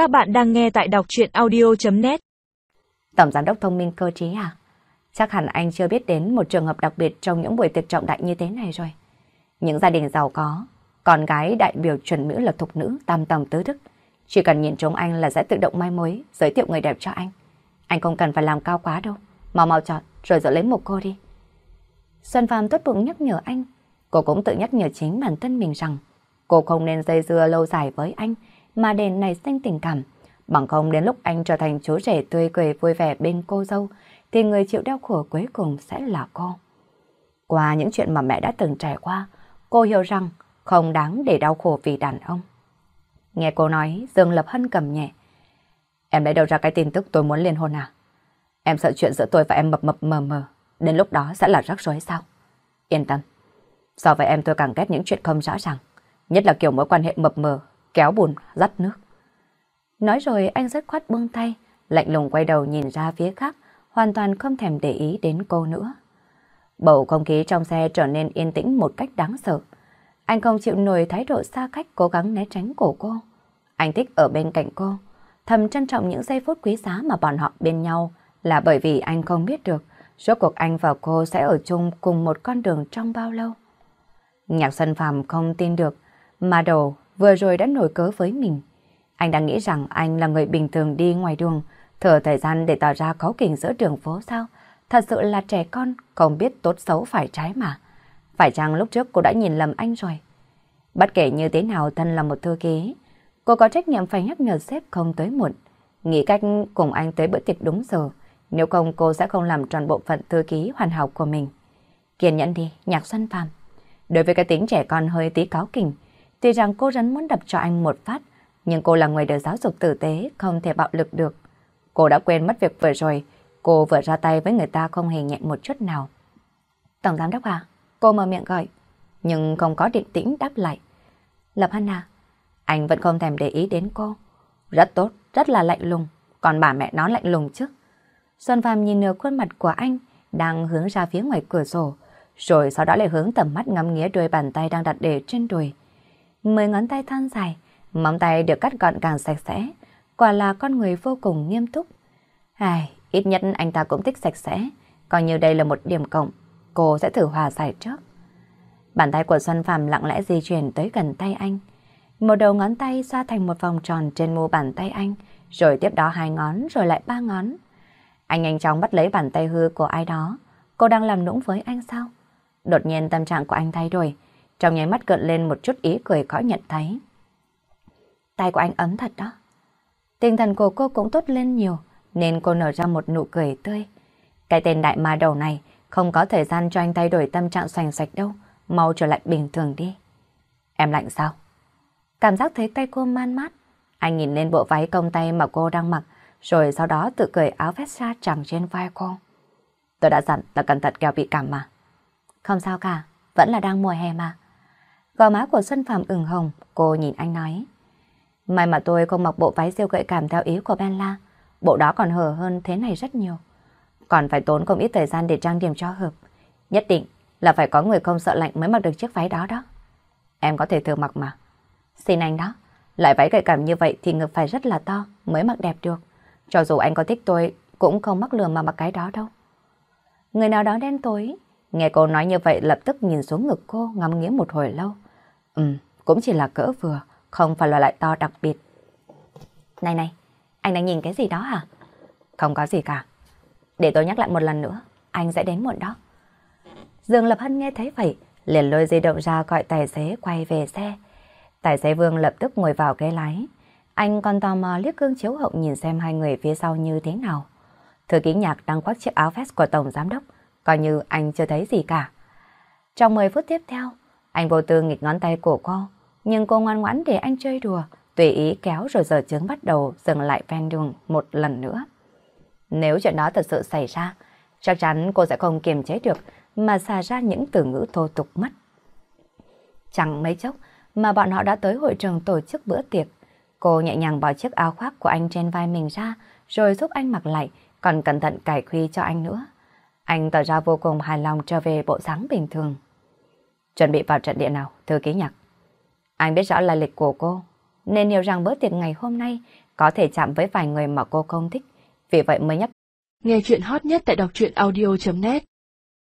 Các bạn đang nghe tại đọc chuyện audio.net Tổng giám đốc thông minh cơ trí à? Chắc hẳn anh chưa biết đến một trường hợp đặc biệt trong những buổi tiệc trọng đại như thế này rồi. Những gia đình giàu có, con gái đại biểu chuẩn nữ là thục nữ tam tầm tứ thức. Chỉ cần nhìn trông anh là sẽ tự động mai mối, giới thiệu người đẹp cho anh. Anh không cần phải làm cao quá đâu. Mau mau chọn, rồi dỡ lấy một cô đi. Xuân Phạm tốt bụng nhắc nhở anh. Cô cũng tự nhắc nhở chính bản thân mình rằng cô không nên dây dưa lâu dài với anh, mà để nảy sinh tình cảm. Bằng không đến lúc anh trở thành chú rể tươi cười vui vẻ bên cô dâu, thì người chịu đau khổ cuối cùng sẽ là cô. Qua những chuyện mà mẹ đã từng trải qua, cô hiểu rằng không đáng để đau khổ vì đàn ông. Nghe cô nói, Dương Lập Hân cầm nhẹ. Em lấy đâu ra cái tin tức tôi muốn liên hôn à? Em sợ chuyện giữa tôi và em mập mập mờ mờ, đến lúc đó sẽ là rắc rối sao? Yên tâm. So với em tôi càng ghét những chuyện không rõ ràng, nhất là kiểu mối quan hệ mập mờ, kéo bùn, dắt nước. Nói rồi anh rất khoát buông tay, lạnh lùng quay đầu nhìn ra phía khác, hoàn toàn không thèm để ý đến cô nữa. Bầu không khí trong xe trở nên yên tĩnh một cách đáng sợ. Anh không chịu nổi thái độ xa cách cố gắng né tránh của cô. Anh thích ở bên cạnh cô, thầm trân trọng những giây phút quý giá mà bọn họ bên nhau là bởi vì anh không biết được rốt cuộc anh và cô sẽ ở chung cùng một con đường trong bao lâu. Nhạc Xuân Phạm không tin được, mà đầu vừa rồi đã nổi cớ với mình. Anh đang nghĩ rằng anh là người bình thường đi ngoài đường, thở thời gian để tỏ ra có kỉnh giữa đường phố sao? Thật sự là trẻ con, không biết tốt xấu phải trái mà. Phải chăng lúc trước cô đã nhìn lầm anh rồi? Bất kể như thế nào thân là một thư ký, cô có trách nhiệm phải nhắc nhở sếp không tới muộn. Nghĩ cách cùng anh tới bữa tiệc đúng giờ, nếu không cô sẽ không làm tròn bộ phận thư ký hoàn hảo của mình. Kiên nhẫn đi, nhạc xuân phàm. Đối với cái tính trẻ con hơi tí cáo kỉnh, tuy rằng cô rắn muốn đập cho anh một phát, nhưng cô là người được giáo dục tử tế, không thể bạo lực được. Cô đã quên mất việc vừa rồi, cô vừa ra tay với người ta không hề nhẹ một chút nào. Tổng giám đốc à, cô mở miệng gọi, nhưng không có định tĩnh đáp lại. Lập Hanna, à, anh vẫn không thèm để ý đến cô. Rất tốt, rất là lạnh lùng, còn bà mẹ nó lạnh lùng chứ. Xuân Phạm nhìn nửa khuôn mặt của anh đang hướng ra phía ngoài cửa sổ, rồi sau đó lại hướng tầm mắt ngắm nghía đôi bàn tay đang đặt để trên đùi. Mười ngón tay thon dài, móng tay được cắt gọn càng sạch sẽ, quả là con người vô cùng nghiêm túc. Ai, ít nhất anh ta cũng thích sạch sẽ, coi như đây là một điểm cộng, cô sẽ thử hòa giải trước. Bàn tay của Xuân Phạm lặng lẽ di chuyển tới gần tay anh. Một đầu ngón tay xoa thành một vòng tròn trên mu bàn tay anh, rồi tiếp đó hai ngón, rồi lại ba ngón. Anh nhanh chóng bắt lấy bàn tay hư của ai đó. Cô đang làm nũng với anh sao? Đột nhiên tâm trạng của anh thay đổi. Trong nháy mắt gợn lên một chút ý cười khó nhận thấy. Tay của anh ấm thật đó. Tinh thần của cô cũng tốt lên nhiều, nên cô nở ra một nụ cười tươi. Cái tên đại ma đầu này không có thời gian cho anh thay đổi tâm trạng xoành xoạch đâu. Mau trở lại bình thường đi. Em lạnh sao? Cảm giác thấy tay cô man mát. Anh nhìn lên bộ váy công tay mà cô đang mặc, rồi sau đó tự cởi áo vest ra chẳng trên vai cô. Tôi đã dặn là cẩn thận kẻo bị cảm mà. Không sao cả, vẫn là đang mùa hè mà. Gò má của Xuân Phạm ửng hồng, cô nhìn anh nói. May mà tôi không mặc bộ váy siêu gợi cảm theo ý của Bella, bộ đó còn hở hơn thế này rất nhiều. Còn phải tốn không ít thời gian để trang điểm cho hợp. Nhất định là phải có người không sợ lạnh mới mặc được chiếc váy đó đó. Em có thể thử mặc mà. Xin anh đó, lại váy gợi cảm như vậy thì ngực phải rất là to mới mặc đẹp được. Cho dù anh có thích tôi, cũng không mắc lừa mà mặc cái đó đâu. Người nào đó đen tối, nghe cô nói như vậy lập tức nhìn xuống ngực cô ngắm nghĩa một hồi lâu. Ừm, cũng chỉ là cỡ vừa, không phải là loại to đặc biệt. Này này, anh đang nhìn cái gì đó hả? Không có gì cả. Để tôi nhắc lại một lần nữa, anh sẽ đến muộn đó. Dương Lập Hân nghe thấy vậy, liền lôi di động ra gọi tài xế quay về xe. Tài xế Vương lập tức ngồi vào ghế lái. Anh còn tò mò liếc gương chiếu hậu nhìn xem hai người phía sau như thế nào. Thư ký nhạc đang khoác chiếc áo vest của Tổng Giám Đốc, coi như anh chưa thấy gì cả. Trong 10 phút tiếp theo, anh vô tư nghịch ngón tay của cô, nhưng cô ngoan ngoãn để anh chơi đùa, tùy ý kéo rồi giờ chướng bắt đầu dừng lại ven đường một lần nữa. Nếu chuyện đó thật sự xảy ra, chắc chắn cô sẽ không kiềm chế được mà xả ra những từ ngữ thô tục mất. Chẳng mấy chốc mà bọn họ đã tới hội trường tổ chức bữa tiệc. Cô nhẹ nhàng bỏ chiếc áo khoác của anh trên vai mình ra, rồi giúp anh mặc lại, còn cẩn thận cải khuy cho anh nữa. Anh tỏ ra vô cùng hài lòng trở về bộ dáng bình thường. Chuẩn bị vào trận địa nào, thư ký nhạc. Anh biết rõ lai lịch của cô, nên hiểu rằng bữa tiệc ngày hôm nay có thể chạm với vài người mà cô không thích, vì vậy mới nhắc Nghe chuyện hot nhất tại đọc truyện audio.net